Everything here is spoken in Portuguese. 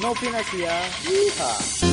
Novinasia. Yeehaw.